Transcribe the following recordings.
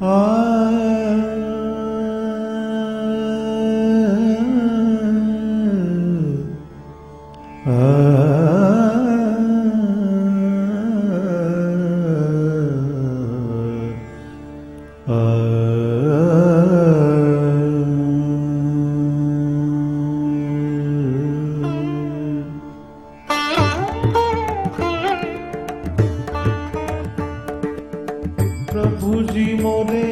प्रभु जी मोरे।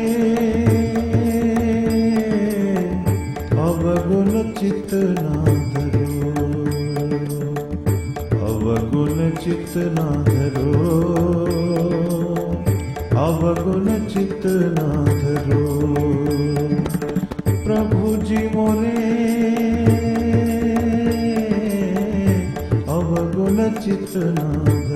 अवगुण चित ना धरो। अवगुण चित ना धरो। अवगुण चित ना धरो। प्रभु जी मोरे। अवगुण चित ना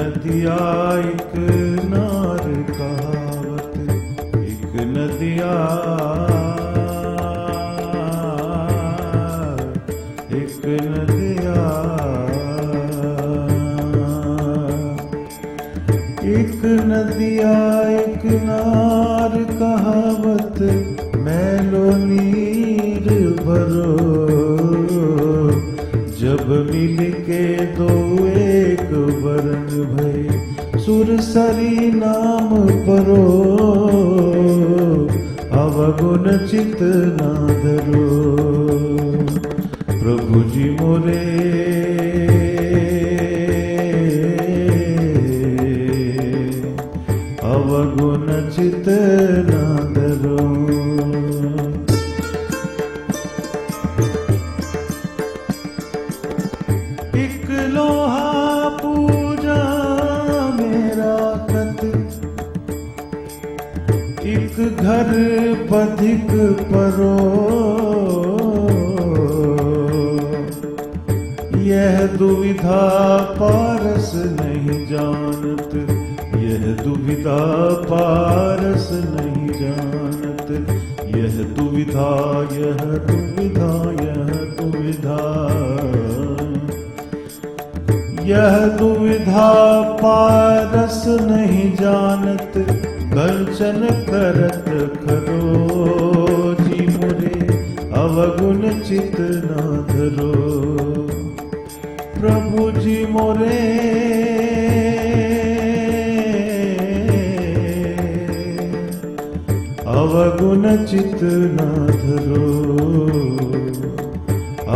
नदिया एक नार एक एक नदिया। एक नदिया, एक नार कहावत मैलो नीर भरो। जब मिल के दो एक वरण भय सुरसरी नाम परो। अवगुण चित नादरो प्रभु जी मोरे। अवगुण चित ना दुविधा पारस नहीं जानत, यह दुविधा पारस नहीं जानत, यह दुविधा यह दुविधा यह दुविधा। यह दुविधा पारस नहीं जानत कंचन करत खरो। अवगुण चित ना धरो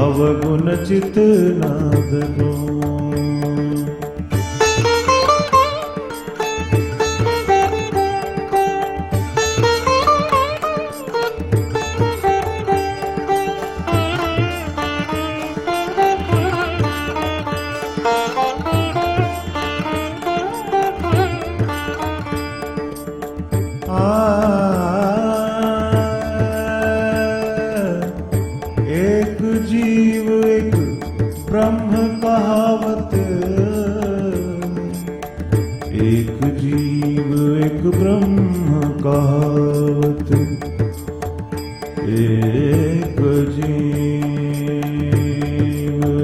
अवगुण चित ना धरो एक एक ब्रह्म कहावत एक जीव,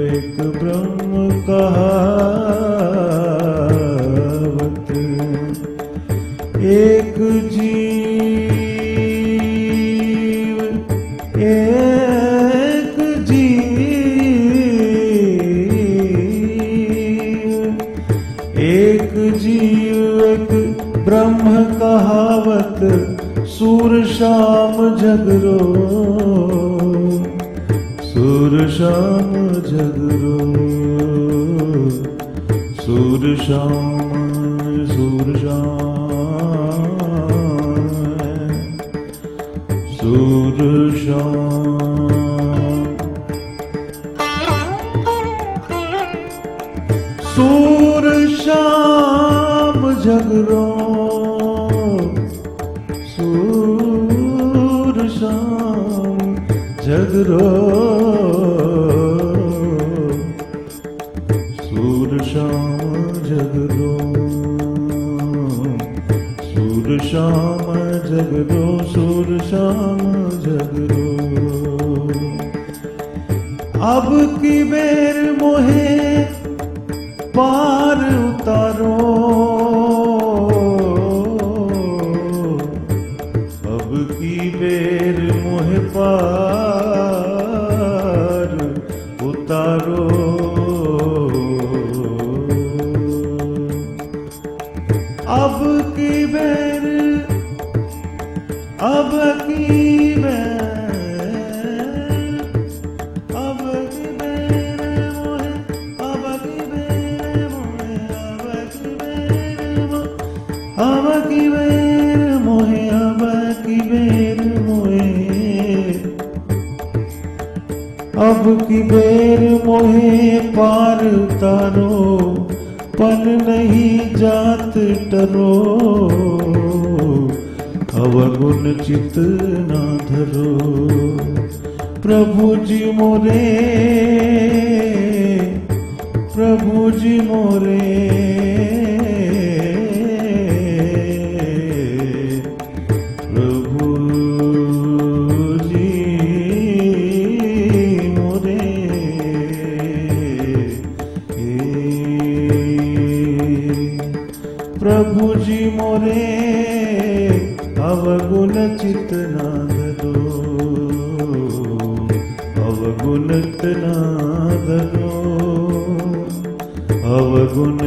एक ब्रह्म कहावत एक जीव एक जीव। एक जीव, एक ब्रह्म कहावत, सूर शाम जगरो सूर शाम जगरो सूर शाम सूर शाम सूर शाम सूर शाम जगरो सूर। श्याम जगरो सूर श्याम जगरो अब की बेर मोहे पार उतारो। अब की बेर मोहे पार उतारो, पल नहीं जात टरो अवगुण चित ना धरो। प्रभु जी मोरे, प्रभु जी मोरे। अवगुण चित नाद दो अवगुणत नाद दो अवगुण